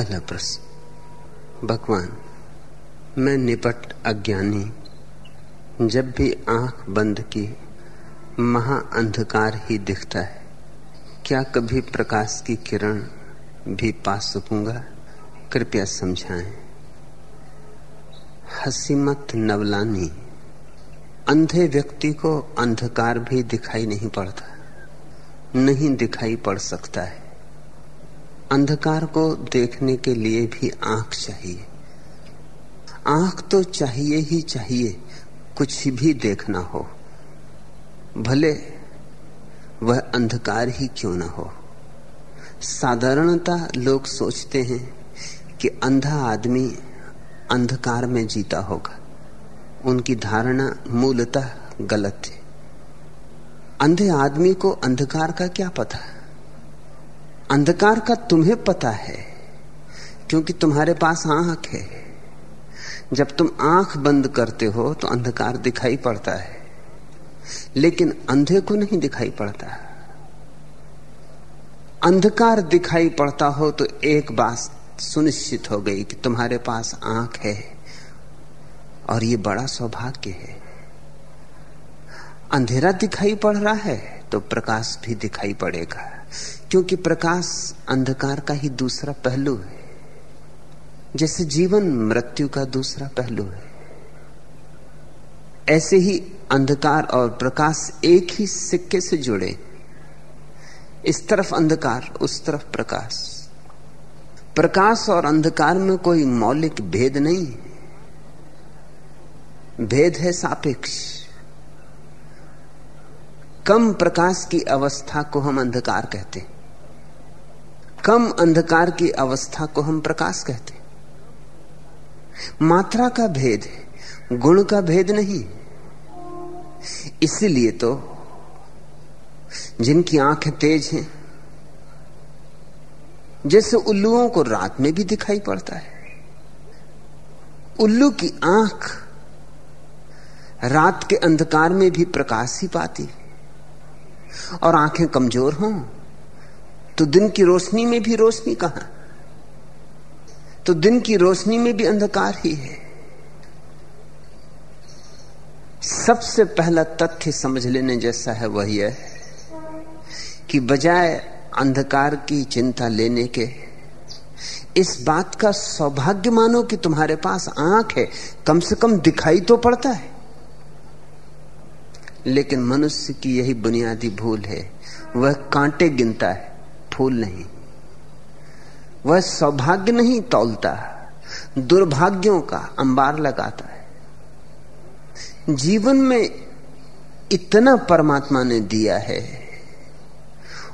पहला प्रश्न, भगवान, मैं निपट अज्ञानी, जब भी आँख बंद की, महा अंधकार ही दिखता है, क्या कभी प्रकाश की किरण भी पा सकूँगा? कृपया समझाएँ। हसीमत नवलानी, अंधे व्यक्ति को अंधकार भी दिखाई नहीं पड़ता, नहीं दिखाई पड़ सकता है। अंधकार को देखने के लिए भी आँख चाहिए। आँख तो चाहिए ही चाहिए, कुछ भी देखना हो। भले वह अंधकार ही क्यों ना हो। साधारणता लोग सोचते हैं कि अंधा आदमी अंधकार में जीता होगा। उनकी धारणा मूलतः गलत है। अंधे आदमी को अंधकार का क्या पता? है अंधकार का तुम्हें पता है, क्योंकि तुम्हारे पास आँख है। जब तुम आँख बंद करते हो तो अंधकार दिखाई पड़ता है, लेकिन अंधे को नहीं दिखाई पड़ता। अंधकार दिखाई पड़ता हो तो एक बात सुनिश्चित हो गई कि तुम्हारे पास आँख है, और ये बड़ा सौभाग्य है। अंधेरा दिखाई पड़ रहा है तो प्रकाश भी दिखाई पड़ेगा। क्योंकि प्रकाश अंधकार का ही दूसरा पहलू है। जैसे जीवन मृत्यु का दूसरा पहलू है। ऐसे ही अंधकार और प्रकाश एक ही सिक्के से जुड़े। इस तरफ़ अंधकार, उस तरफ़ प्रकाश। प्रकाश और अंधकार में कोई मौलिक भेद नहीं भेद है सापेक्ष। कम प्रकाश की अवस्था को हम अंधकार कहते कम अंधकार की अवस्था को हम प्रकाश कहते मात्रा का भेद है, गुण का भेद नहीं। इसलिए तो जिनकी आँखें तेज हैं, जैसे उल्लुओं को रात में भी दिखाई पड़ता है। उल्लू की आँख रात के अंधकार में भी प्रकाश ही पाती और आँखें कमज़ोर हों। तो दिन की रोशनी में भी रोशनी कहाँ? तो दिन की रोशनी में भी अंधकार ही है। सबसे पहला तथ्य समझ लेने जैसा है वही है कि बजाय अंधकार की चिंता लेने के, इस बात का सौभाग्य मानो कि तुम्हारे पास आँख है, कम से कम दिखाई तो पड़ता है। लेकिन मनुष्य की यही बुनियादी भूल है। वह कांटे गिनता है, फूल नहीं। वह सौभाग्य नहीं तौलता, दुर्भाग्यों का अंबार लगाता है। जीवन में इतना परमात्मा ने दिया है,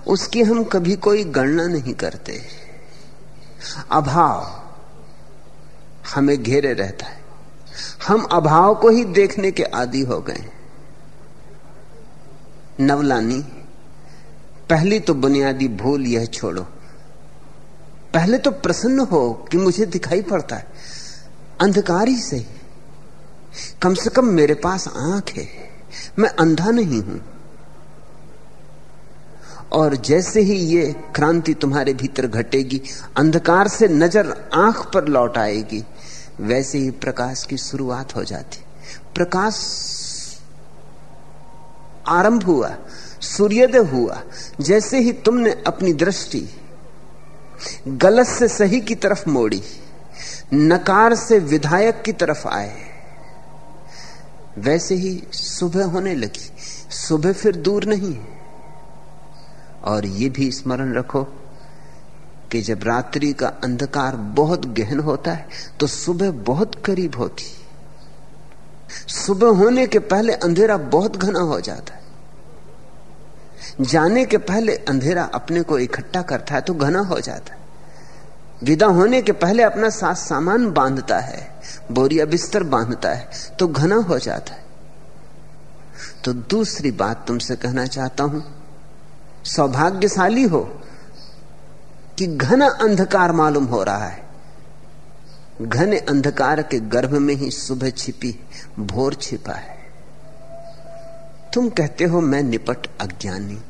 उसकी हम कभी कोई गणना नहीं करते। अभाव हमें घेरे रहता है। हम अभाव को ही देखने के आदि हो गए नवलानी, पहली तो बुनियादी भूल यह छोड़ो। पहले तो प्रसन्न हो कि मुझे दिखाई पड़ता है। अंधकार ही से कम से कम मेरे पास आँख है। मैं अंधा नहीं हूँ। और जैसे ही ये क्रांति तुम्हारे भीतर घटेगी, अंधकार से नज़र आँख पर लौट आएगी, वैसे ही प्रकाश की शुरुआत हो जाती। प्रकाश आरंभ हुआ, सूर्योदय हुआ, जैसे ही तुमने अपनी दृष्टि गलत से सही की तरफ़ मोड़ी, नकार से विधायक की तरफ़ आए, वैसे ही सुबह होने लगी, सुबह फिर दूर नहीं है। और यह भी स्मरण रखो कि जब रात्रि का अंधकार बहुत गहन होता है तो सुबह बहुत करीब होती सुबह होने के पहले अंधेरा बहुत घना हो जाता है। जाने के पहले अंधेरा अपने को इकट्ठा करता है तो घना हो जाता है। विदा होने के पहले अपना साथ सामान बांधता है, बोरिया बिस्तर बांधता है तो घना हो जाता है। तो दूसरी बात तुमसे कहना चाहता हूँ, सौभाग्यशाली हो कि घना अंधकार मालूम हो रहा है। घने अंधकार के गर्भ में ही सुबह छिपी, भोर छिपा है। तुम कहते हो मैं निपट अज्ञानी।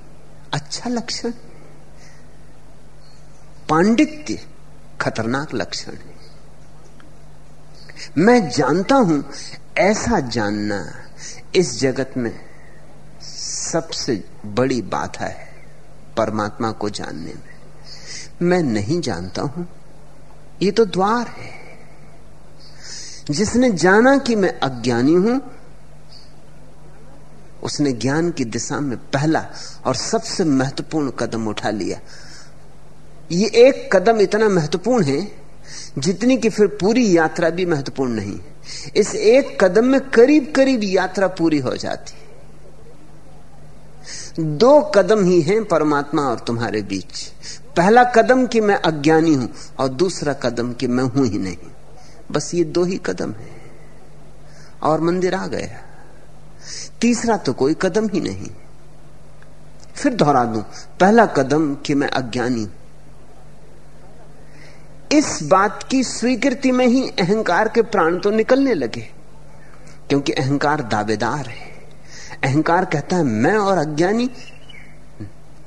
अच्छा लक्षण? पांडित्य खतरनाक लक्षण है। मैं जानता हूँ, ऐसा जानना इस जगत में सबसे बड़ी बाधा है परमात्मा को जानने में। मैं नहीं जानता हूँ, ये तो द्वार है। जिसने जाना कि मैं अज्ञानी हूँ, उसने ज्ञान की दिशा में पहला और सबसे महत्वपूर्ण कदम उठा लिया। ये एक कदम इतना महत्वपूर्ण है, जितनी कि फिर पूरी यात्रा भी महत्वपूर्ण नहीं। इस एक कदम में करीब करीब यात्रा पूरी हो जाती। दो कदम ही हैं परमात्मा और तुम्हारे बीच। पहला कदम कि मैं अज्ञानी हूँ और दूसरा कदम कि मैं हूँ ही नहीं। बस ये दो ही कदम है। और मंदिर आ गया। तीसरा तो कोई कदम ही नहीं। फिर दोहरा दूँ, पहला कदम कि मैं अज्ञानी। इस बात की स्वीकृति में ही अहंकार के प्राण तो निकलने लगे, क्योंकि अहंकार दावेदार है। अहंकार कहता है, मैं और अज्ञानी,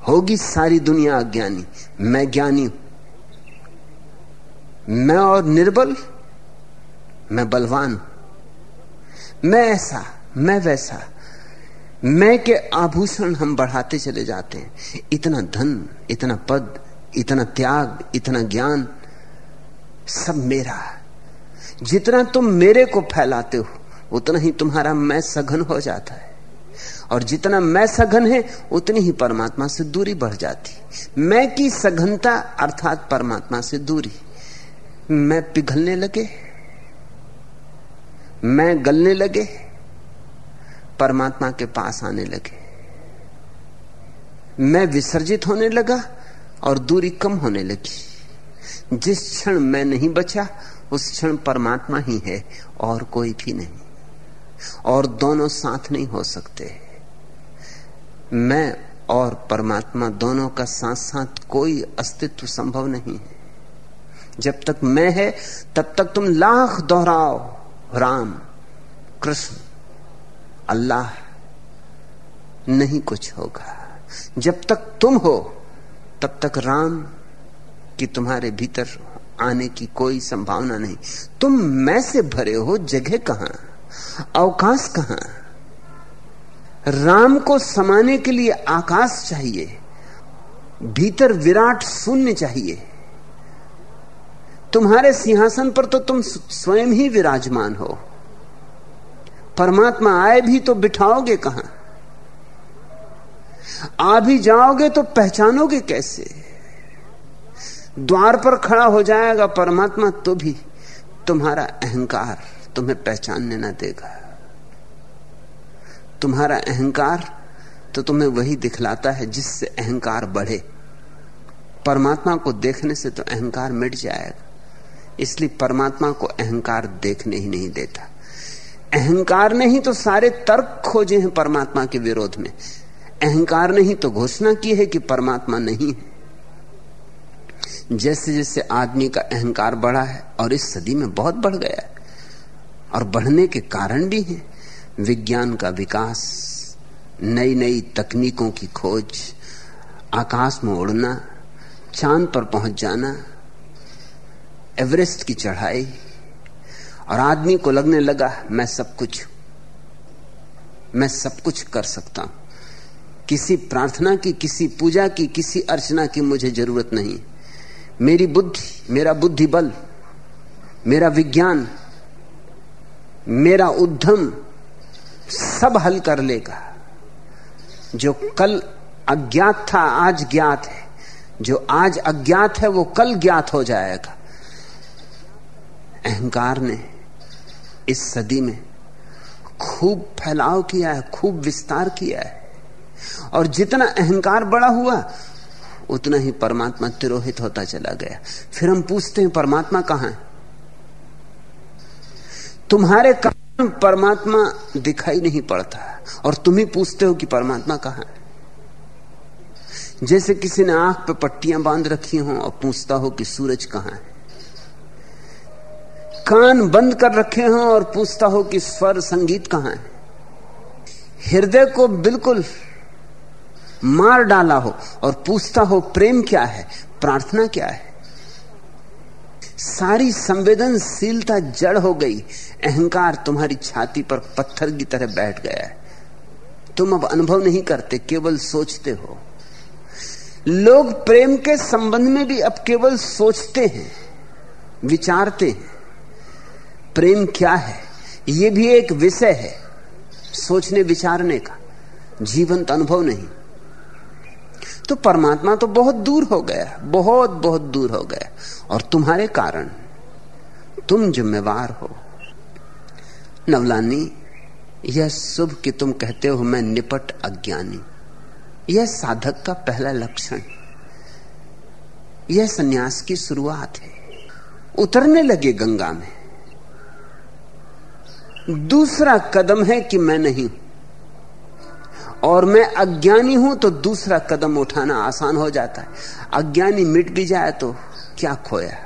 होगी सारी दुनिया अज्ञानी। मैं ज्ञानी हूँ। मैं और निर्बल मैं बलवान मैं ऐसा, मैं वैसा। मैं के आभूषण हम बढ़ाते चले जाते हैं। इतना धन, इतना पद, इतना त्याग, इतना ज्ञान, सब मेरा जितना तुम मेरे को फैलाते हो, उतना ही तुम्हारा मैं सघन हो जाता है। और जितना मैं सघन है, उतनी ही परमात्मा से दूरी बढ़ जाती। मैं की सघनता अर्थात परमात्मा से दूरी। मैं पिघलने लगे मैं गलने लगे, परमात्मा के पास आने लगे। मैं विसर्जित होने लगा और दूरी कम होने लगी। जिस क्षण मैं नहीं बचा, उस क्षण परमात्मा ही है और कोई भी नहीं। और दोनों साथ नहीं हो सकते। मैं और परमात्मा दोनों का साथ साथ कोई अस्तित्व संभव नहीं है। जब तक मैं है, तब तक तुम लाख दोहराओ। राम, कृष्ण, अल्लाह, नहीं कुछ होगा। जब तक तुम हो, तब तक राम की तुम्हारे भीतर आने की कोई संभावना नहीं। तुम मैं से भरे हो जगह कहाँ, अवकाश कहाँ? राम को समाने के लिए आकाश चाहिए, भीतर विराट शून्य चाहिए। तुम्हारे सिंहासन पर तो तुम स्वयं ही विराजमान हो। परमात्मा आए भी तो बिठाओगे कहाँ? आ भी जाओगे तो पहचानोगे कैसे? द्वार पर खड़ा हो जाएगा परमात्मा तो भी तुम्हारा अहंकार तुम्हें पहचानने ना देगा। तुम्हारा अहंकार तो तुम्हें वही दिखलाता है जिससे अहंकार बढ़े। परमात्मा को देखने से तो अहंकार मिट जाएगा। इसलिए परमात्मा को अहंकार देखने ही नहीं देता। अहंकार ने ही तो सारे तर्क खोजे हैं परमात्मा के विरोध में। अहंकार ने ही तो घोषणा की है कि परमात्मा नहीं है। जैसे जैसे आदमी का अहंकार बढ़ा है और इस सदी में बहुत बढ़ गया है, और बढ़ने के कारण भी हैं। विज्ञान का विकास नई नई तकनीकों की खोज, आकाश में उड़ना, चाँद पर पहुँच जाना एवरेस्ट की चढ़ाई। और आदमी को लगने लगा, मैं सब कुछ, मैं सब कुछ कर सकता हूँ। किसी प्रार्थना की, किसी पूजा की, किसी अर्चना की मुझे ज़रूरत नहीं। मेरी बुद्धि, मेरा बुद्धि बल मेरा विज्ञान, मेरा उद्यम सब हल कर लेगा। जो कल अज्ञात था, आज ज्ञात है। जो आज अज्ञात है, वो कल ज्ञात हो जाएगा। अहंकार ने इस सदी में खूब फैलाव किया है, खूब विस्तार किया है। और जितना अहंकार बड़ा हुआ, उतना ही परमात्मा तिरोहित होता चला गया। फिर हम पूछते हैं, परमात्मा कहाँ है? तुम्हारे कारण परमात्मा दिखाई नहीं पड़ता और तुम ही पूछते हो कि परमात्मा कहाँ है? जैसे किसी ने आँख पर पट्टियाँ बाँध रखी हो और पूछता हो कि सूरज कहाँ है। कान बंद कर रखे हो और पूछता हो कि स्वर संगीत कहाँ है? हृदय को बिल्कुल मार डाला हो और पूछता हो, प्रेम क्या है? प्रार्थना क्या है? सारी संवेदनशीलता जड़ हो गई। अहंकार तुम्हारी छाती पर पत्थर की तरह बैठ गया है। तुम अब अनुभव नहीं करते, केवल सोचते हो। लोग प्रेम के संबंध में भी अब केवल सोचते हैं, विचारते हैं। प्रेम क्या है? यह भी एक विषय है, सोचने विचारने का। जीवंत अनुभव नहीं। तो परमात्मा तो बहुत दूर हो गया, बहुत बहुत दूर हो गया। और तुम्हारे कारण तुम जिम्मेवार हो। नवलानी, यह शुभ कि तुम कहते हो मैं निपट अज्ञानी। यह साधक का पहला लक्षण। यह सन्यास की शुरुआत है। उतरने लगे गंगा में। दूसरा कदम है कि मैं नहीं और मैं अज्ञानी हूँ तो दूसरा कदम उठाना आसान हो जाता है। अज्ञानी मिट भी जाए तो क्या खोया?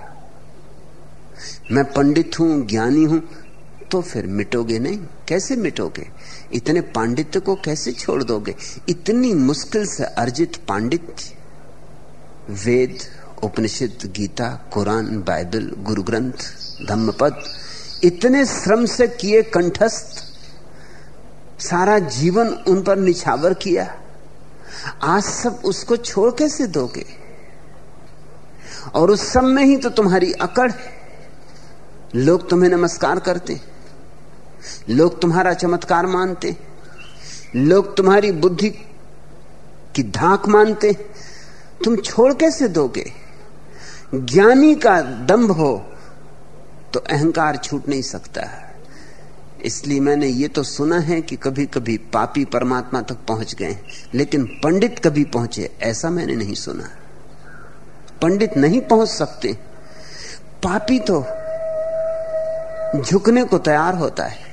मैं पंडित हूँ, ज्ञानी हूँ तो फिर मिटोगे नहीं? कैसे मिटोगे? इतने पांडित्य को कैसे छोड़ दोगे? इतनी मुश्किल से अर्जित पांडित्य। वेद, उपनिषद, गीता, कुरान, बाइबल गुरु ग्रंथ धम्मपद इतने श्रम से किए कंठस्थ, सारा जीवन उन पर निछावर किया। आज सब उसको छोड़ कैसे दोगे? और उस सब में ही तो तुम्हारी अकड़ है। लोग तुम्हें नमस्कार करते, लोग तुम्हारा चमत्कार मानते, लोग तुम्हारी बुद्धि की धाक मानते। तुम छोड़ कैसे दोगे? ज्ञानी का दंभ हो तो अहंकार छूट नहीं सकता है। इसलिए मैंने ये तो सुना है कि कभी कभी पापी परमात्मा तक पहुँच गए, लेकिन पंडित कभी पहुँचे, ऐसा मैंने नहीं सुना। पंडित नहीं पहुँच सकते। पापी तो झुकने को तैयार होता है।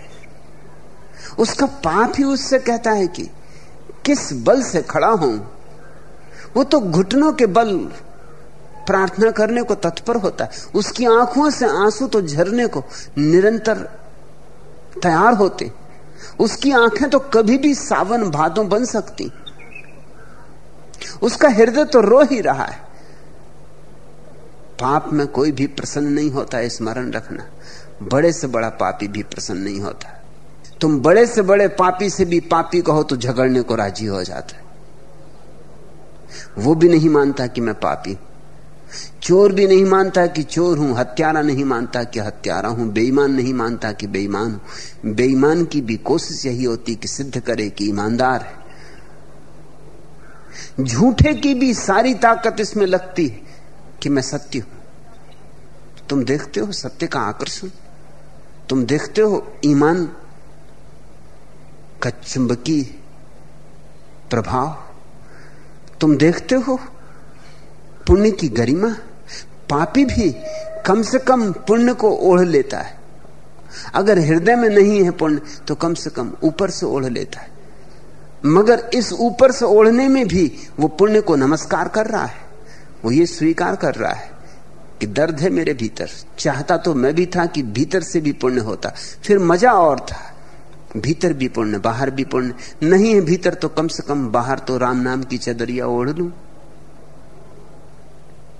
उसका पाप ही उससे कहता है कि किस बल से खड़ा हूँ? वो तो घुटनों के बल प्रार्थना करने को तत्पर होता है। उसकी आँखों से आँसू तो झरने को निरंतर तैयार होते। उसकी आँखें तो कभी भी सावन भादों बन सकती। उसका हृदय तो रो ही रहा है। पाप में कोई भी प्रसन्न नहीं होता स्मरण रखना। बड़े से बड़ा पापी भी प्रसन्न नहीं होता। तुम बड़े से बड़े पापी से भी पापी कहो तो झगड़ने को राज़ी हो जाता है। वो भी नहीं मानता कि मैं पापी हूँ। चोर भी नहीं मानता कि चोर हूँ, हत्यारा नहीं मानता कि हत्यारा हूँ, बेईमान नहीं मानता कि बेईमान हूँ। बेईमान की भी कोशिश यही होती कि सिद्ध करे कि ईमानदार है। झूठे की भी सारी ताकत इसमें लगती है कि मैं सत्य हूँ। तुम देखते हो सत्य का आकर्षण? तुम देखते हो ईमान का प्रभाव? तुम देखते हो पुण्य की गरिमा पापी भी कम से कम पुण्य को ओढ़ लेता है। अगर हृदय में नहीं है पुण्य तो कम से कम ऊपर से ओढ़ लेता है। मगर इस ऊपर से ओढ़ने में भी वो पुण्य को नमस्कार कर रहा है। वो ये स्वीकार कर रहा है कि दर्द है मेरे भीतर। चाहता तो मैं भी था कि भीतर से भी पुण्य होता। फिर मज़ा और था। भीतर भी पुण्य, बाहर भी पुण्य। नहीं है भीतर तो कम से कम बाहर तो राम नाम की चदरिया ओढ़ लू।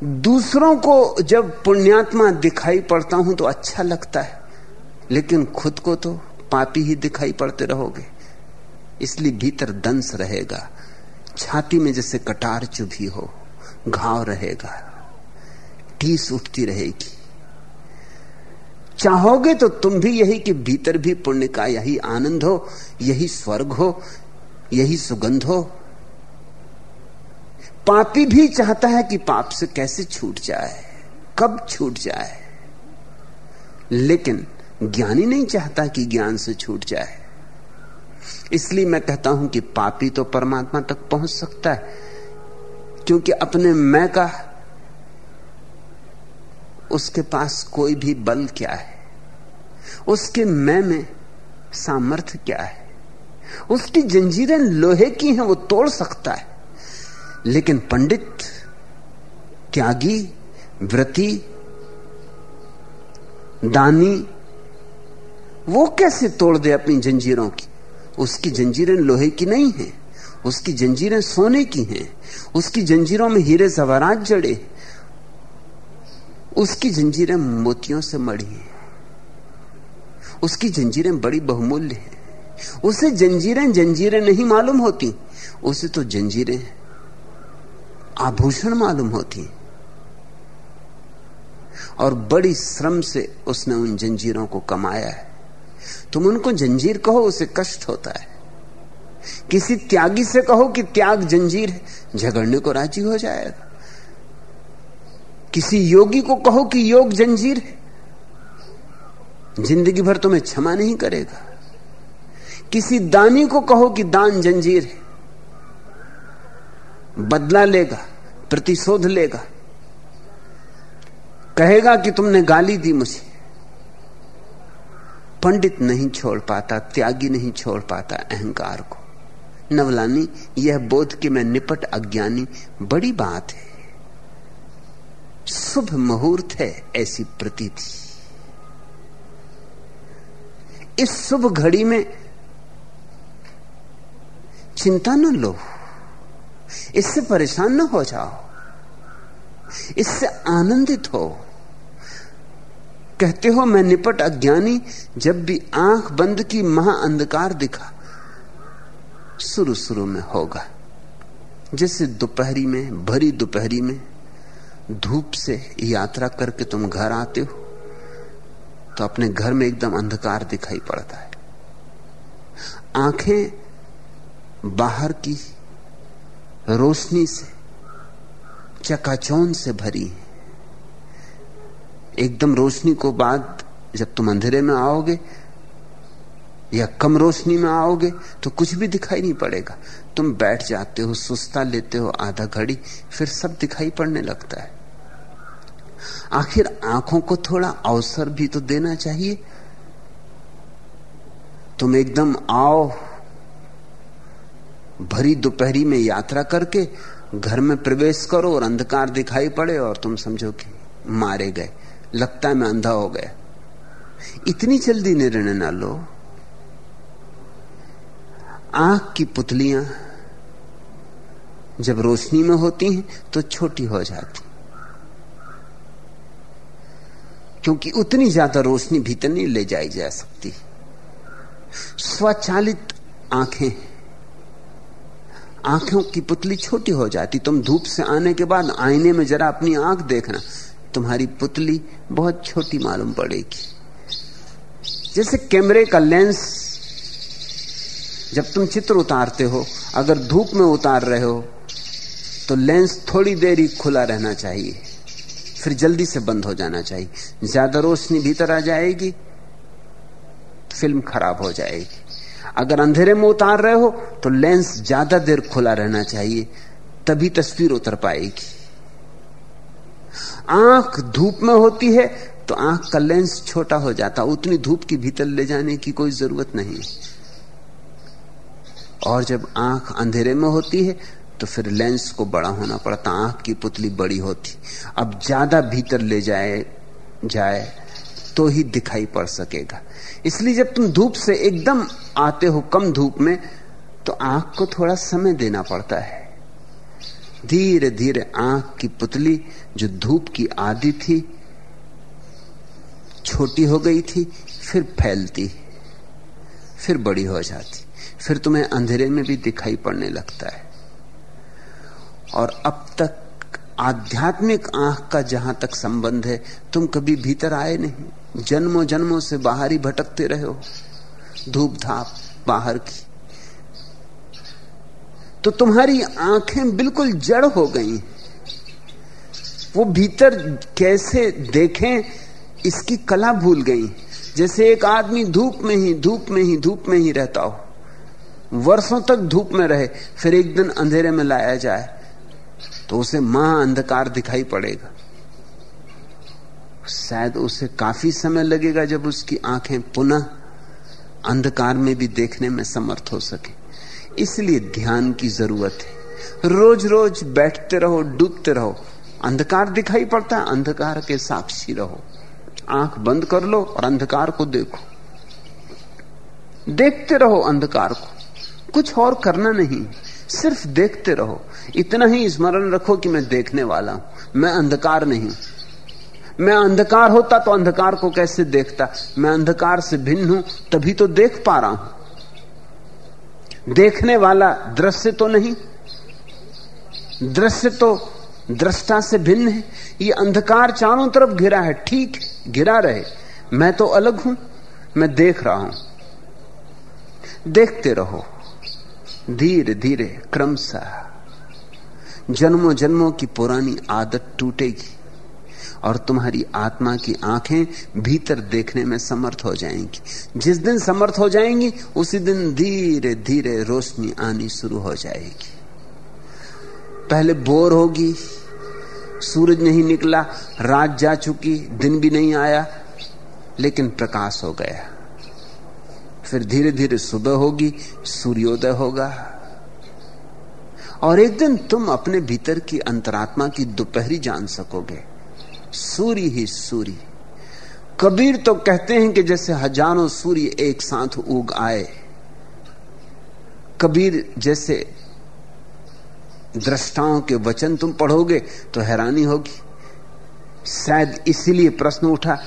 दूसरों को जब पुण्यात्मा दिखाई पड़ता हूँ तो अच्छा लगता है, लेकिन खुद को तो पापी ही दिखाई पड़ते रहोगे। इसलिए भीतर दंस रहेगा, छाती में जैसे कटार चुभी हो, घाव रहेगा, टीस उठती रहेगी। चाहोगे तो तुम भी यही कि भीतर भी पुण्य का यही आनंद हो, यही स्वर्ग हो, यही सुगंध हो पापी भी चाहता है कि पाप से कैसे छूट जाए, कब छूट जाए। लेकिन ज्ञानी नहीं चाहता कि ज्ञान से छूट जाए। इसलिए मैं कहता हूँ कि पापी तो परमात्मा तक पहुँच सकता है, क्योंकि अपने मैं का उसके पास कोई भी बल क्या है? उसके मैं में सामर्थ्य क्या है? उसकी जंजीरें लोहे की हैं, वो तोड़ सकता है। लेकिन पंडित, त्यागी, व्रति, दानी, वो कैसे तोड़ दे अपनी जंजीरों की? उसकी जंजीरें लोहे की नहीं है, उसकी जंजीरें सोने की हैं, उसकी जंजीरों में हीरे जवारात जड़े, उसकी जंजीरें मोतियों से मड़ी हैं, उसकी जंजीरें बड़ी बहुमूल्य हैं, उसे जंजीरें जंजीरें नहीं मालूम होती, उसे तो जंजीरें आभूषण मालूम होती। और बड़ी श्रम से उसने उन जंजीरों को कमाया है। तुम उनको जंजीर कहो, उसे कष्ट होता है। किसी त्यागी से कहो कि त्याग जंजीर है, झगड़ने को राज़ी हो जाएगा। किसी योगी को कहो कि योग जंजीर है, ज़िंदगी भर तुम्हें क्षमा नहीं करेगा। किसी दानी को कहो कि दान जंजीर है बदला लेगा, प्रतिशोध लेगा। कहेगा कि तुमने गाली दी मुझे। पंडित नहीं छोड़ पाता, त्यागी नहीं छोड़ पाता अहंकार को। नवलानी, यह बोध कि मैं निपट अज्ञानी, बड़ी बात है। शुभ मुहूर्त है ऐसी प्रतीति। इस शुभ घड़ी में चिंता न लो। इससे परेशान न हो जाओ। इससे आनंदित हो। कहते हो, मैं निपट अज्ञानी, जब भी आँख बंद की महाअंधकार दिखा शुरू शुरू में होगा। जैसे दोपहरी में, भरी दोपहरी में, धूप से यात्रा करके तुम घर आते हो तो अपने घर में एकदम अंधकार दिखाई पड़ता है। आँखें बाहर की रोशनी से चकाचौन से भरी है। एकदम रोशनी को बाद जब तुम अंधेरे में आओगे या कम रोशनी में आओगे तो कुछ भी दिखाई नहीं पड़ेगा। तुम बैठ जाते हो, सुस्ता लेते हो, आधा घड़ी, फिर सब दिखाई पड़ने लगता है। आखिर आँखों को थोड़ा अवसर भी तो देना चाहिए। तुम एकदम आओ भरी दोपहरी में यात्रा करके घर में प्रवेश करो और अंधकार दिखाई पड़े और तुम समझो कि मारे गए। लगता है मैं अंधा हो गया। इतनी जल्दी निर्णय ना लो। आँख की पुतलियाँ जब रोशनी में होती हैं तो छोटी हो जाती। क्योंकि उतनी ज़्यादा रोशनी भीतर नहीं ले जाई जा सकती। स्वचालित आँखें आँखों की पुतली छोटी हो जाती, तुम धूप से आने के बाद आईने में जरा अपनी आँख देखना, तुम्हारी पुतली बहुत छोटी मालूम पड़ेगी। जैसे कैमरे का लेंस, जब तुम चित्र उतारते हो, अगर धूप में उतार रहे हो तो लेंस थोड़ी देर ही खुला रहना चाहिए, फिर जल्दी से बंद हो जाना चाहिए। ज़्यादा रोशनी भीतर आ जाएगी, फ़िल्म खराब हो जाएगी। अगर अंधेरे में उतार रहे हो तो लेंस ज़्यादा देर खुला रहना चाहिए, तभी तस्वीर उतर पाएगी। आँख धूप में होती है तो आँख का लेंस छोटा हो जाता, उतनी धूप की भीतर ले जाने की कोई ज़रूरत नहीं। और जब आँख अंधेरे में होती है तो फिर लेंस को बड़ा होना पड़ता, आँख की पुतली बड़ी होती। अब ज़्यादा भीतर ले जाए जाए तो ही दिखाई पड़ सकेगा। इसलिए जब तुम धूप से एकदम आते हो कम धूप में तो आँख को थोड़ा समय देना पड़ता है। धीरे धीरे आँख की पुतली जो धूप की आदि थी, छोटी हो गई थी, फिर फैलती, फिर बड़ी हो जाती, फिर तुम्हें अंधेरे में भी दिखाई पड़ने लगता है। और अब तक आध्यात्मिक आँख का जहाँ तक संबंध है, तुम कभी भीतर आए नहीं। जन्मों जन्मों से बाहर ही भटकते रहे हो। धूप धाप बाहर की। तो तुम्हारी आँखें बिल्कुल जड़ हो गई। वो भीतर कैसे देखें, इसकी कला भूल गई। जैसे एक आदमी धूप में ही, धूप में ही, धूप में ही रहता हो। वर्षों तक धूप में रहे, फिर एक दिन अंधेरे में लाया जाए तो उसे माँ अंधकार दिखाई पड़ेगा। शायद उसे काफ़ी समय लगेगा जब उसकी आँखें पुनः अंधकार में भी देखने में समर्थ हो सके। इसलिए ध्यान की ज़रूरत है। रोज रोज बैठते रहो, डूबते रहो। अंधकार दिखाई पड़ता है, अंधकार के साक्षी रहो। आँख बंद कर लो और अंधकार को देखो। देखते रहो अंधकार को। कुछ और करना नहीं, सिर्फ़ देखते रहो। इतना ही स्मरण रखो कि मैं देखने वाला हूँ। मैं अंधकार नहीं मैं अंधकार होता तो अंधकार को कैसे देखता? मैं अंधकार से भिन्न हूँ, तभी तो देख पा रहा हूँ। देखने वाला दृश्य तो नहीं। दृश्य तो दृष्टा से भिन्न है। ये अंधकार चारों तरफ़ घिरा है, ठीक घिरा रहे। मैं तो अलग हूँ, मैं देख रहा हूँ। देखते रहो धीरे धीरे क्रमशः जन्मों जन्मों की पुरानी आदत टूटेगी। और तुम्हारी आत्मा की आँखें भीतर देखने में समर्थ हो जाएँगी। जिस दिन समर्थ हो जाएँगी, उसी दिन धीरे धीरे रोशनी आनी शुरू हो जाएगी। पहले बोर होगी, सूरज नहीं निकला, रात जा चुकी, दिन भी नहीं आया, लेकिन प्रकाश हो गया। फिर धीरे धीरे सुबह होगी, सूर्योदय होगा। और एक दिन तुम अपने भीतर की अंतरात्मा की दोपहरी जान सकोगे। सूर्य ही सूर्य कबीर तो कहते हैं कि जैसे हज़ारों सूर्य एक साथ उग आए। कबीर जैसे दृष्टाओं के वचन तुम पढ़ोगे तो हैरानी होगी। शायद इसीलिए प्रश्न उठा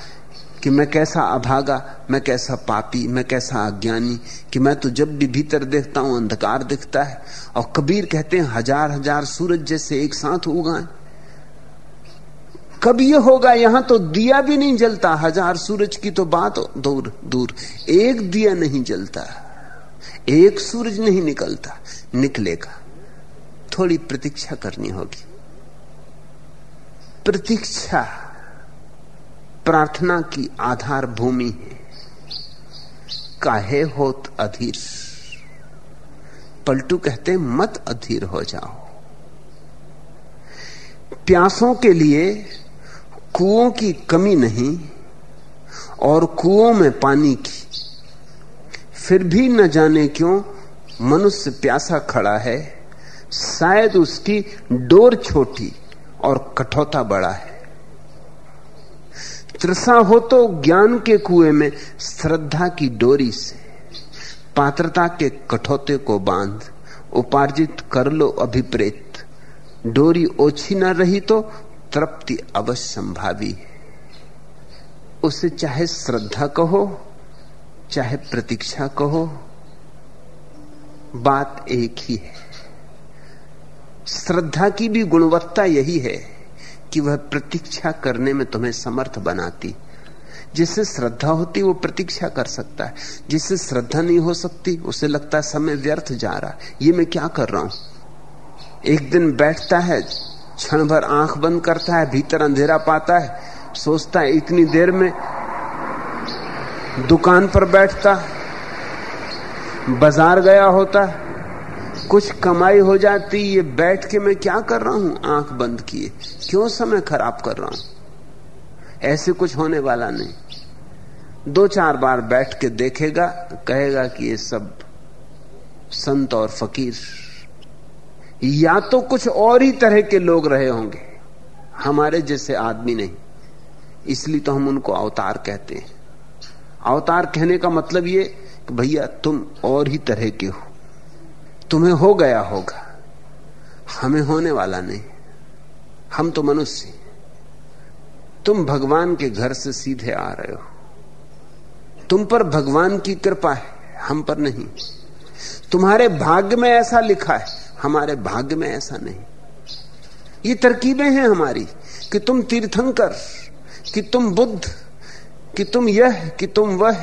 कि मैं कैसा अभागा, मैं कैसा पापी, मैं कैसा अज्ञानी, कि मैं तो जब भी भीतर देखता हूँ, अंधकार दिखता है। और कबीर कहते हैं हज़ार हज़ार सूरज जैसे एक साथ उगाए कब ये होगा? यहाँ तो दिया भी नहीं जलता। हज़ार सूरज की तो बात दूर दूर। एक दिया नहीं जलता। एक सूरज नहीं निकलता। निकलेगा। थोड़ी प्रतीक्षा करनी होगी। प्रतीक्षा, प्रार्थना की आधार भूमि है। काहे होत अधीर? पलटू कहते, मत अधीर हो जाओ। प्यासों के लिए कुओं की कमी नहीं और कुओं में पानी की। फिर भी न जाने क्यों मनुष्य प्यासा खड़ा है। शायद उसकी डोर छोटी और कठोता बड़ा है। तृषा हो तो ज्ञान के कुएँ में श्रद्धा की डोरी से, पात्रता के कठोते को बाँध, उपार्जित कर लो अभिप्रेत। डोरी ओछी न रही तो तृप्ति अवश्य संभावी। है उसे चाहे श्रद्धा कहो, चाहे प्रतीक्षा कहो, बात एक ही है। श्रद्धा की भी गुणवत्ता यही है कि वह प्रतीक्षा करने में तुम्हें समर्थ बनाती। जिससे श्रद्धा होती, वो प्रतीक्षा कर सकता है। जिससे श्रद्धा नहीं हो सकती, उसे लगता है समय व्यर्थ जा रहा ये मैं क्या कर रहा हूँ? एक दिन बैठता है क्षण भर आँख बंद करता है, भीतर अंधेरा पाता है, सोचता है, इतनी देर में दुकान पर बैठता, बाज़ार गया होता, कुछ कमाई हो जाती, ये बैठ के मैं क्या कर रहा हूँ? आँख बंद किए। क्यों समय खराब कर रहा हूँ? ऐसे कुछ होने वाला नहीं। दो चार बार बैठ के देखेगा, कहेगा कि ये सब संत और फकीर या तो कुछ और ही तरह के लोग रहे होंगे। हमारे जैसे आदमी नहीं। इसलिए तो हम उनको अवतार कहते हैं। अवतार कहने का मतलब ये कि भैया तुम और ही तरह के हो। तुम्हें हो गया होगा। हमें होने वाला नहीं। हम तो मनुष्य तुम भगवान के घर से सीधे आ रहे हो। तुम पर भगवान की कृपा है, हम पर नहीं। तुम्हारे भाग्य में ऐसा लिखा है। हमारे भाग्य में ऐसा नहीं। ये तरकीबें हैं हमारी कि तुम तीर्थंकर, कि तुम बुद्ध, कि तुम यह, कि तुम वह,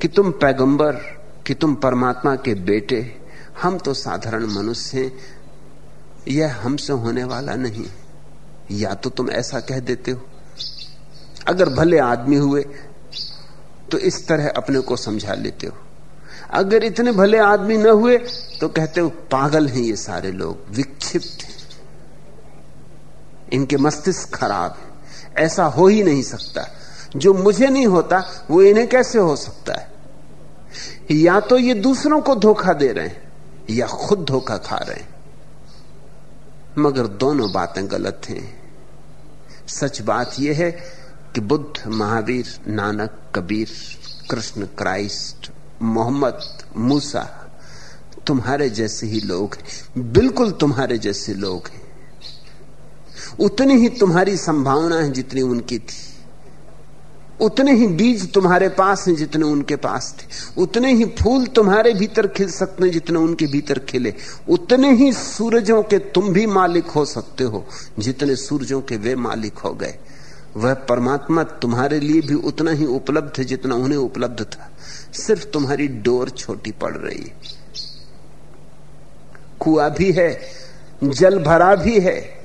कि तुम पैगंबर, कि तुम परमात्मा के बेटे। हम तो साधारण मनुष्य हैं। यह हमसे होने वाला नहीं। या तो तुम ऐसा कह देते हो। अगर भले आदमी हुए तो इस तरह अपने को समझा लेते हो। अगर इतने भले आदमी न हुए तो कहते हो, पागल हैं ये सारे लोग, विक्षिप्त हैं। इनके मस्तिष्क खराब है। ऐसा हो ही नहीं सकता। जो मुझे नहीं होता, वो इन्हें कैसे हो सकता है? या तो ये दूसरों को धोखा दे रहे हैं, या खुद धोखा खा रहे हैं। मगर दोनों बातें गलत हैं। सच बात यह है कि बुद्ध, महावीर, नानक, कबीर, कृष्ण, क्राइस्ट मोहम्मद, मूसा, तुम्हारे जैसे ही लोग हैं। बिल्कुल तुम्हारे जैसे लोग हैं। उतनी ही तुम्हारी संभावना है जितनी उनकी थी। उतने ही बीज तुम्हारे पास हैं जितने उनके पास थे। उतने ही फूल तुम्हारे भीतर खिल सकते हैं जितने उनके भीतर खिले। उतने ही सूरजों के तुम भी मालिक हो सकते हो, जितने सूरजों के वे मालिक हो गए। वह परमात्मा तुम्हारे लिए भी उतना ही उपलब्ध है जितना उन्हें उपलब्ध था। सिर्फ़ तुम्हारी डोर छोटी पड़ रही है। कुआ भी है, जल भरा भी है,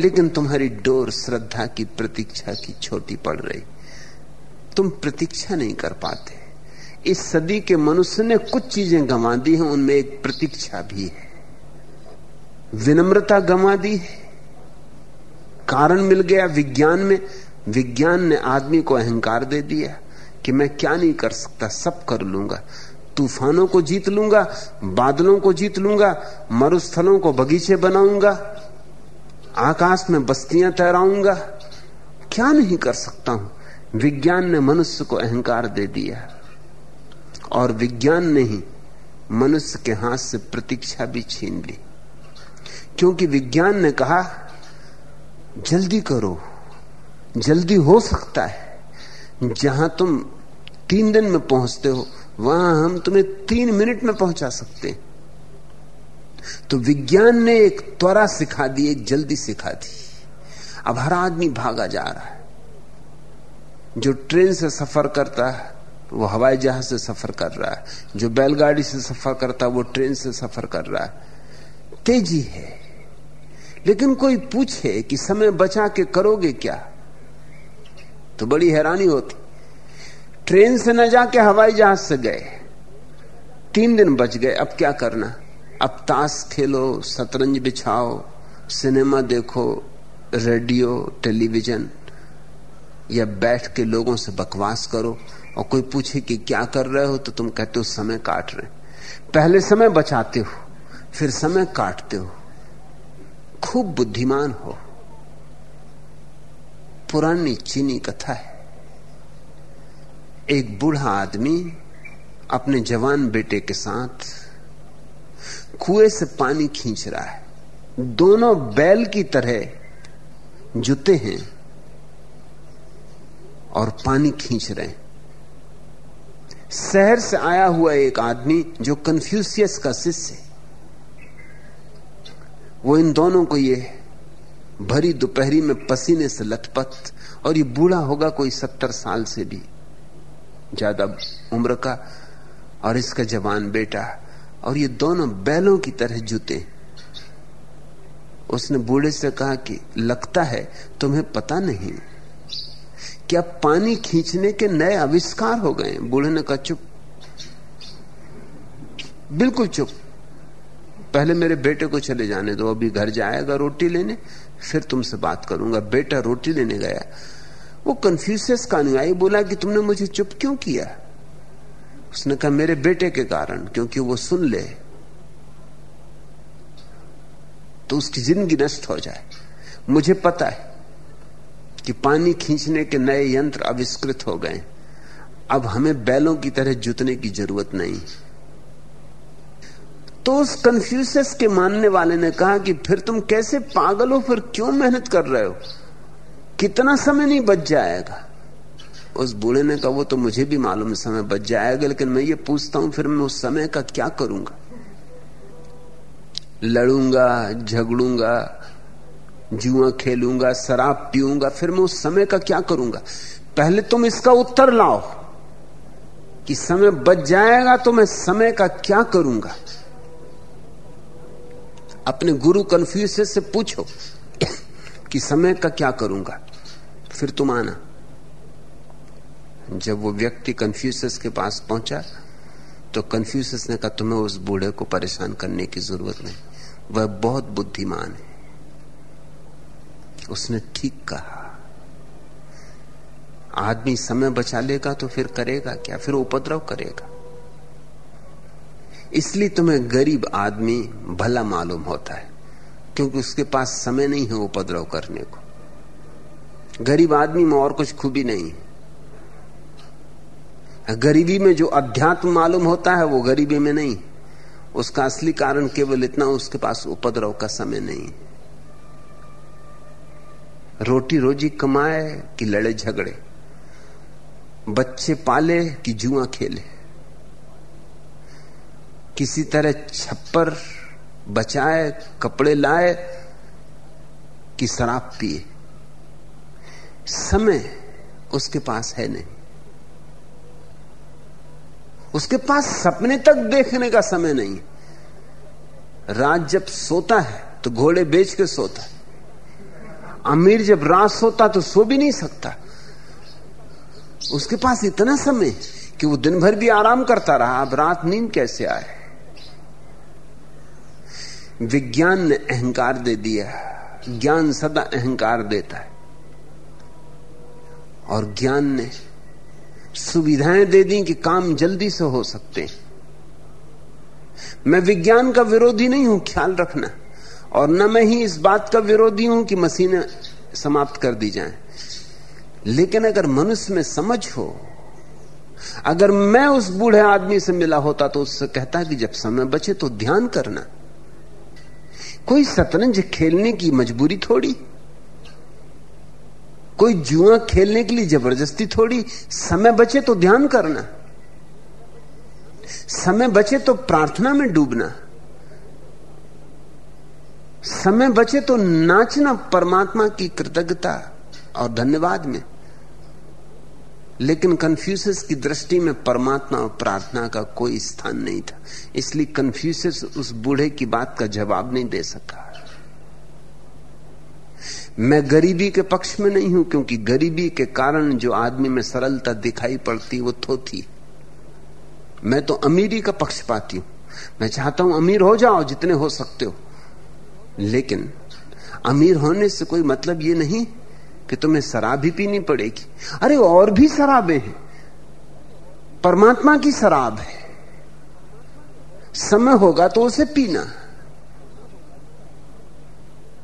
लेकिन तुम्हारी डोर श्रद्धा की प्रतीक्षा की छोटी पड़ रही। तुम प्रतीक्षा नहीं कर पाते। इस सदी के मनुष्य ने कुछ चीज़ें गंवा दी हैं, उनमें एक प्रतीक्षा भी है। विनम्रता गंवा दी है। कारण मिल गया विज्ञान में। विज्ञान ने आदमी को अहंकार दे दिया। कि मैं क्या नहीं कर सकता, सब कर लूँगा। तूफानों को जीत लूँगा, बादलों को जीत लूँगा, मरुस्थलों को बगीचे बनाऊँगा, आकाश में बस्तियाँ तैराऊँगा। क्या नहीं कर सकता हूँ? विज्ञान ने मनुष्य को अहंकार दे दिया। और विज्ञान ने ही मनुष्य के हाथ से प्रतीक्षा भी छीन ली। क्योंकि विज्ञान ने कहा, जल्दी करो, जल्दी हो सकता है। जहाँ तुम तीन दिन में पहुँचते हो, वहाँ हम तुम्हें तीन मिनट में पहुँचा सकते हैं। तो विज्ञान ने एक त्वरा सिखा दी, एक जल्दी सिखा दी। अब हर आदमी भागा जा रहा है। जो ट्रेन से सफ़र करता है, वो हवाई जहाज़ से सफ़र कर रहा है। जो बैलगाड़ी से सफ़र करता है, वो ट्रेन से सफ़र कर रहा है। तेज़ी है। लेकिन कोई पूछे कि समय बचा के करोगे क्या? तो बड़ी हैरानी होती। ट्रेन से न जाके हवाई जहाज़ से गए। तीन दिन बच गए। अब क्या करना? अब ताश खेलो, शतरंज बिछाओ, सिनेमा देखो, रेडियो, टेलीविज़न, या बैठ के लोगों से बकवास करो और कोई पूछे कि क्या कर रहे हो तो तुम कहते हो, समय काट रहे पहले समय बचाते हो, फिर समय काटते हो। खूब बुद्धिमान हो। पुरानी चीनी कथा है। एक बूढ़ा आदमी अपने जवान बेटे के साथ कुएँ से पानी खींच रहा है। दोनों बैल की तरह जुते हैं और पानी खींच रहे हैं। शहर से आया हुआ एक आदमी जो कन्फ्यूसियस का शिष्य है। वो इन दोनों को ये भरी दोपहरी में पसीने से लथपथ और ये बूढ़ा होगा कोई सत्तर साल से भी। ज़्यादा उम्र का और इसका जवान बेटा और ये दोनों बैलों की तरह जूते। उसने बूढ़े से कहा कि, लगता है तुम्हें पता नहीं। क्या पानी खींचने के नए आविष्कार हो गए? बूढ़े ने कहा, चुप। बिल्कुल चुप। पहले मेरे बेटे को चले जाने दो, अभी घर जाएगा रोटी लेने, फिर तुमसे बात करूँगा। बेटा रोटी लेने गया। वो कंफ्यूसियस का अनुयायी बोला कि तुमने मुझे चुप क्यों किया? उसने कहा, मेरे बेटे के कारण, क्योंकि वो सुन ले तो उसकी ज़िंदगी नष्ट हो जाए। मुझे पता है कि पानी खींचने के नए यंत्र आविष्कृत हो गए। अब हमें बैलों की तरह जुतने की ज़रूरत नहीं। तो उस कन्फ्यूसियस के मानने वाले ने कहा कि फिर तुम कैसे पागल हो? फिर क्यों मेहनत कर रहे हो? कितना समय नहीं बच जाएगा? उस बूढ़े ने कहा, वो तो मुझे भी मालूम समय बच जाएगा, लेकिन मैं ये पूछता हूँ, फिर मैं उस समय का क्या करूँगा? लड़ूँगा, झगड़ूँगा, जुआ खेलूँगा, शराब पीऊँगा, फिर मैं उस समय का क्या करूँगा? पहले तुम इसका उत्तर लाओ कि समय बच जाएगा तो मैं समय का क्या करूँगा? अपने गुरु कन्फ्यूज़ से पूछो कि समय का क्या करूँगा? फिर तुम आना। जब वो व्यक्ति कन्फ्यूसियस के पास पहुँचा तो कन्फ्यूसियस ने कहा, तुम्हें उस बूढ़े को परेशान करने की ज़रूरत नहीं। वह बहुत बुद्धिमान है। उसने ठीक कहा। आदमी समय बचा लेगा तो फिर करेगा क्या? फिर उपद्रव करेगा। इसलिए तुम्हें गरीब आदमी भला मालूम होता है, क्योंकि उसके पास समय नहीं है उपद्रव करने को। गरीब आदमी में और कुछ खूबी नहीं। गरीबी में जो अध्यात्म मालूम होता है, वो गरीबी में नहीं। उसका असली कारण केवल इतना, उसके पास उपद्रव का समय नहीं। रोटी रोजी कमाए कि लड़े झगड़े। बच्चे पाले कि जुआ खेले। किसी तरह छप्पर बचाए, कपड़े लाए कि शराब पिए। समय उसके पास है नहीं। उसके पास सपने तक देखने का समय नहीं रात जब सोता है तो घोड़े बेच के सोता है। अमीर जब रात सोता तो सो भी नहीं सकता। उसके पास इतना समय कि वो दिन भर भी आराम करता रहा। अब रात नींद कैसे आए? विज्ञान ने अहंकार दे दिया। ज्ञान सदा अहंकार देता है। और ज्ञान ने सुविधाएँ दे दी कि काम जल्दी से हो सकते हैं। मैं विज्ञान का विरोधी नहीं हूँ, ख्याल रखना। और न मैं ही इस बात का विरोधी हूँ कि मशीनें समाप्त कर दी जाएँ। लेकिन अगर मनुष्य में समझ हो, अगर मैं उस बूढ़े आदमी से मिला होता तो उससे कहता कि जब समय बचे तो ध्यान करना। कोई शतरंज खेलने की मजबूरी थोड़ी। कोई जुआ खेलने के लिए ज़बरदस्ती थोड़ी, समय बचे तो ध्यान करना। समय बचे तो प्रार्थना में डूबना। समय बचे तो नाचना परमात्मा की कृतज्ञता और धन्यवाद में। लेकिन कन्फ्यूसिस की दृष्टि में परमात्मा और प्रार्थना का कोई स्थान नहीं था। इसलिए कन्फ्यूसिस उस बूढ़े की बात का जवाब नहीं दे सका। मैं गरीबी के पक्ष में नहीं हूँ, क्योंकि गरीबी के कारण जो आदमी में सरलता दिखाई पड़ती, वो थोथी मैं तो अमीरी का पक्ष पाती हूँ। मैं चाहता हूँ अमीर हो जाओ जितने हो सकते हो। लेकिन अमीर होने से कोई मतलब ये नहीं कि तुम्हें शराब ही पीनी पड़ेगी। अरे, और भी शराबें हैं। परमात्मा की शराब है। समय होगा तो उसे पीना।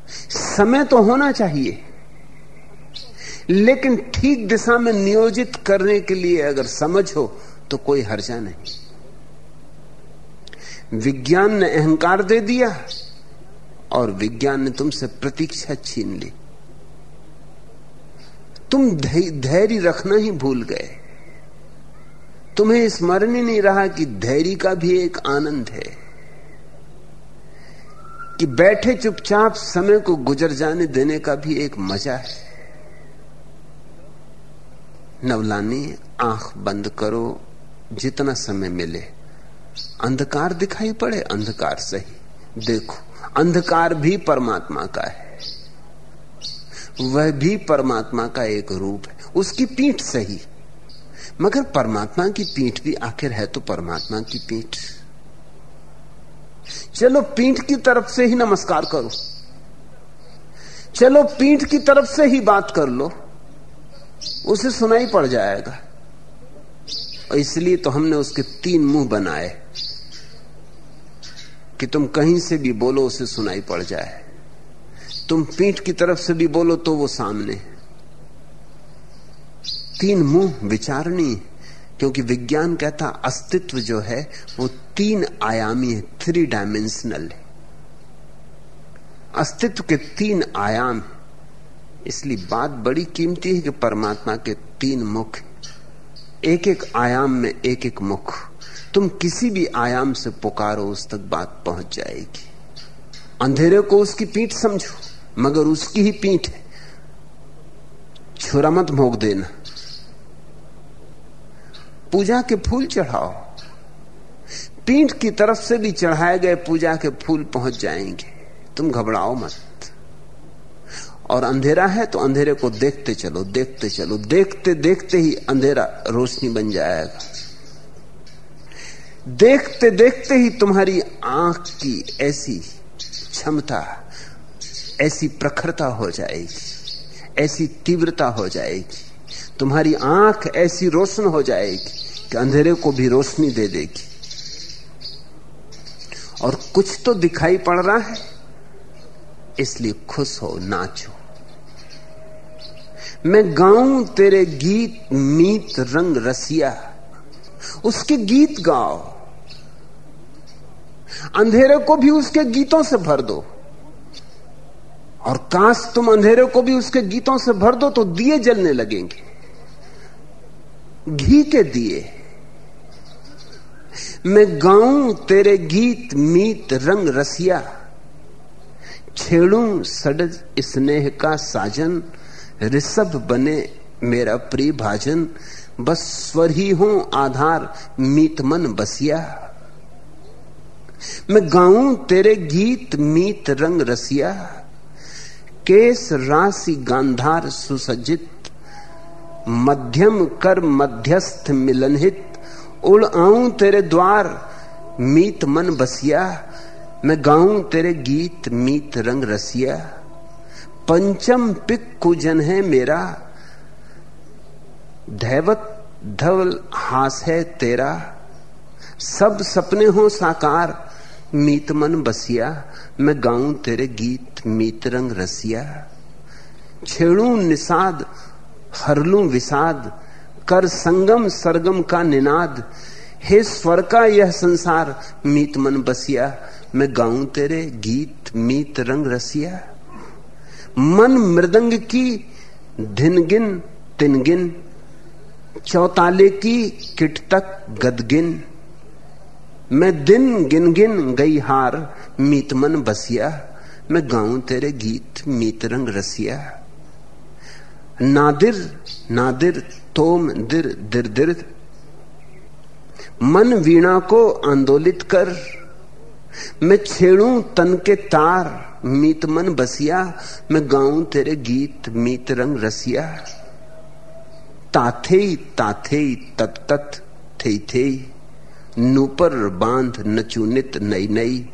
समय तो होना चाहिए। लेकिन ठीक दिशा में नियोजित करने के लिए अगर समझ हो तो कोई हर्जा नहीं। विज्ञान ने अहंकार दे दिया और विज्ञान ने तुमसे प्रतीक्षा छीन ली। तुम धैर्य रखना ही भूल गए। तुम्हें स्मरण ही नहीं रहा कि धैर्य का भी एक आनंद है। कि बैठे चुपचाप समय को गुजर जाने देने का भी एक मज़ा है। नवलानी, आँख बंद करो, जितना समय मिले। अंधकार दिखाई पड़े, अंधकार सही। देखो, अंधकार भी परमात्मा का है। वह भी परमात्मा का एक रूप है। उसकी पीठ सही। मगर परमात्मा की पीठ भी आखिर है तो परमात्मा की पीठ। चलो पीठ की तरफ़ से ही नमस्कार करो। चलो पीठ की तरफ़ से ही बात कर लो। उसे सुनाई पड़ जाएगा। और इसलिए तो हमने उसके तीन मुँह बनाए। कि तुम कहीं से भी बोलो, उसे सुनाई पड़ जाए। तुम पीठ की तरफ़ से भी बोलो तो वो सामने तीन मुँह विचारणी। क्योंकि विज्ञान कहता अस्तित्व जो है, वो तीन आयामी है थ्री डायमेंशनल है। अस्तित्व के तीन आयाम इसलिए बात बड़ी कीमती है कि परमात्मा के तीन मुख एक एक आयाम में एक एक मुख। तुम किसी भी आयाम से पुकारो, उस तक बात पहुँच जाएगी। अंधेरे को उसकी पीठ समझो, मगर उसकी ही पीठ है। छुरा मत भोग देना। पूजा के फूल चढ़ाओ। पीठ की तरफ़ से भी चढ़ाए गए पूजा के फूल पहुँच जाएँगे। तुम घबराओ मत। और अंधेरा है तो अंधेरे को देखते चलो देखते चलो, देखते देखते ही अंधेरा रोशनी बन जाएगा। देखते देखते ही तुम्हारी आँख की ऐसी क्षमता, ऐसी प्रखरता हो जाएगी, ऐसी तीव्रता हो जाएगी। तुम्हारी आँख ऐसी रोशन हो जाएगी। कि अंधेरे को भी रोशनी दे देगी। और कुछ तो दिखाई पड़ रहा है, इसलिए खुश हो, नाचो। मैं गाऊं तेरे गीत, मीत रंग रसिया, उसके गीत गाओ। अंधेरे को भी उसके गीतों से भर दो। और काश तुम अंधेरे को भी उसके गीतों से भर दो तो दिए जलने लगेंगे। घी के दिए। मैं गाऊं तेरे गीत मीत रंग रसिया। छेड़ू सडज स्नेह का साजन। ऋषभ बने मेरा प्रिय भाजन। बस स्वर ही हूँ आधार मीत मन बसिया। मैं गाऊं तेरे गीत मीत रंग रसिया। केस राशि गांधार सुसज्जित मध्यम कर मध्यस्थ मिलनहित। उड़ आऊँ तेरे द्वार, मीत मन बसिया। मैं गाऊं तेरे गीत, मीत रंग रसिया। पंचम पिक कुजन है मेरा। दैवत धवल हास है तेरा। सब सपने हो साकार, मीत मन बसिया। मैं गाऊं तेरे गीत, मीत रंग रसिया। छेड़ू निषाद हरलू विषाद, कर संगम सरगम का निनाद। हे स्वर का यह संसार, मीत मन बसिया, मैं गाऊं तेरे गीत, मीत रंग रसिया। मन मृदंग की धिनगिन तिनगिन चौताले की, किट तक गदगिन मैं दिन गिन गिन गई हार, मीत मन बसिया, मैं गाऊं तेरे गीत, मीत रंग रसिया। नादिर नादिर, तोम, दिर दिर दिर। मन वीणा को आंदोलित कर, मैं छेड़ू तन के तार, मीत मन बसिया, मैं गाऊं तेरे गीत, मीत रंग रसिया। ताथे ताथे तत्त थे थे नूपर बाँध नचुनित नई नई।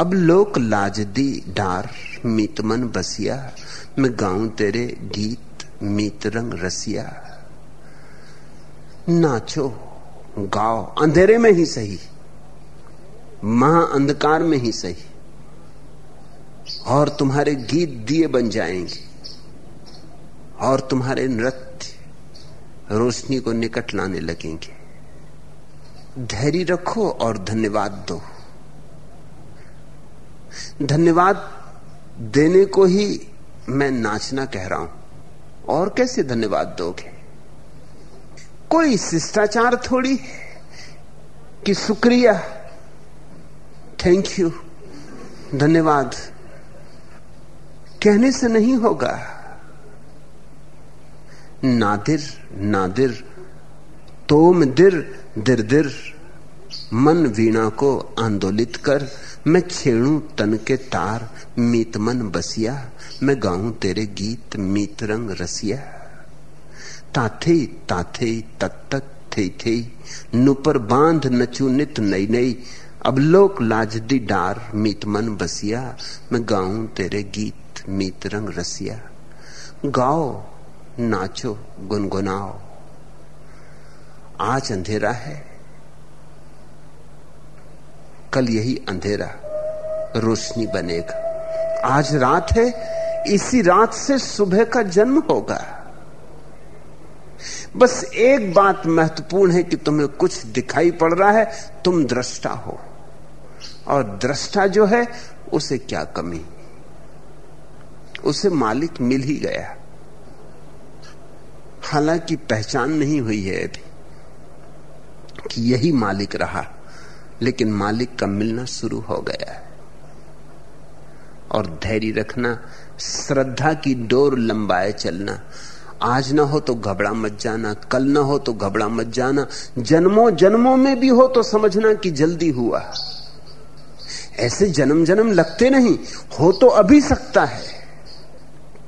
अब लोक लाज दी डार, मीत मन बसिया, मैं गाऊं तेरे गीत, मीत रंग रसिया। नाचो, गाओ, अंधेरे में ही सही महा अंधकार में ही सही, और तुम्हारे गीत दिए बन जाएँगे, और तुम्हारे नृत्य रोशनी को निकट लाने लगेंगे। धैर्य रखो और धन्यवाद दो। धन्यवाद देने को ही मैं नाचना कह रहा हूँ। और कैसे धन्यवाद दोगे? कोई शिष्टाचार थोड़ी कि शुक्रिया। थैंक यू धन्यवाद। कहने से नहीं होगा। नादिर नादिर, तोम दिर दिर दिर। मन वीणा को आंदोलित कर, मैं छेड़ू तन के तार, मीत मन बसिया, मैं गाऊं तेरे गीत, मीत रंग रसिया। ताथे ताथे तत्त थे थे नुपर बाँध नचू नित नई नई, अब लोक लाजदी डार, मीत मन बसिया, मैं गाऊं तेरे गीत, मीत रंग रसिया। गाओ, नाचो, गुनगुनाओ। आज अंधेरा है। कल यही अंधेरा, रोशनी बनेगा। आज रात है, इसी रात से सुबह का जन्म होगा। बस एक बात महत्वपूर्ण है कि तुम्हें कुछ दिखाई पड़ रहा है, तुम दृष्टा हो। और दृष्टा जो है, उसे क्या कमी? उसे मालिक मिल ही गया। हालाँकि पहचान नहीं हुई है अभी कि यही मालिक रहा। लेकिन मालिक का मिलना शुरू हो गया है। और धैर्य रखना, श्रद्धा की डोर लंबाए चलना। आज ना हो तो घबरा मत जाना, कल ना हो तो घबरा मत जाना। जन्मों जन्मों में भी हो तो समझना कि जल्दी हुआ। ऐसे जन्म जन्म लगते नहीं, हो तो अभी सकता है।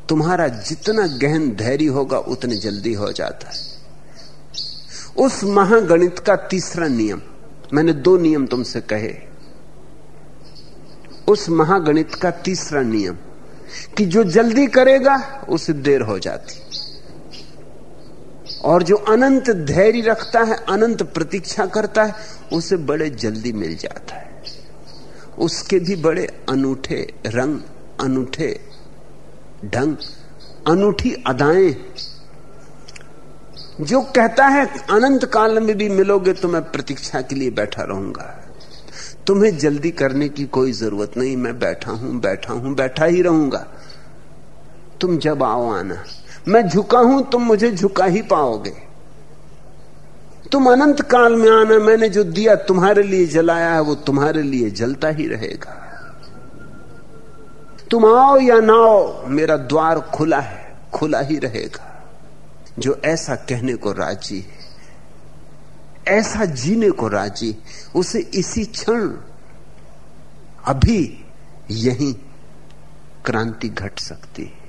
तुम्हारा जितना गहन धैर्य होगा, उतने जल्दी हो जाता है। उस महागणित का तीसरा नियम मैंने दो नियम तुमसे कहे। उस महागणित का तीसरा नियम कि जो जल्दी करेगा, उसे देर हो जाती। और जो अनंत धैर्य रखता है, अनंत प्रतीक्षा करता है, उसे बड़े जल्दी मिल जाता है। उसके भी बड़े अनूठे रंग, अनूठे ढंग, अनूठी अदाएँ जो कहता है, अनंत काल में भी मिलोगे तो मैं प्रतीक्षा के लिए बैठा रहूँगा। तुम्हें जल्दी करने की कोई ज़रूरत नहीं, मैं बैठा हूँ बैठा हूँ, बैठा ही रहूँगा। तुम जब आओ आना। मैं झुका हूँ, तुम मुझे झुका ही पाओगे। तुम अनंत काल में आना, मैंने जो दिया तुम्हारे लिए जलाया है, वो तुम्हारे लिए जलता ही रहेगा। तुम आओ या ना आओ, मेरा द्वार खुला है, खुला ही रहेगा। जो ऐसा कहने को राज़ी है, ऐसा जीने को राज़ी, उसे इसी क्षण अभी यही क्रांति घट सकती है।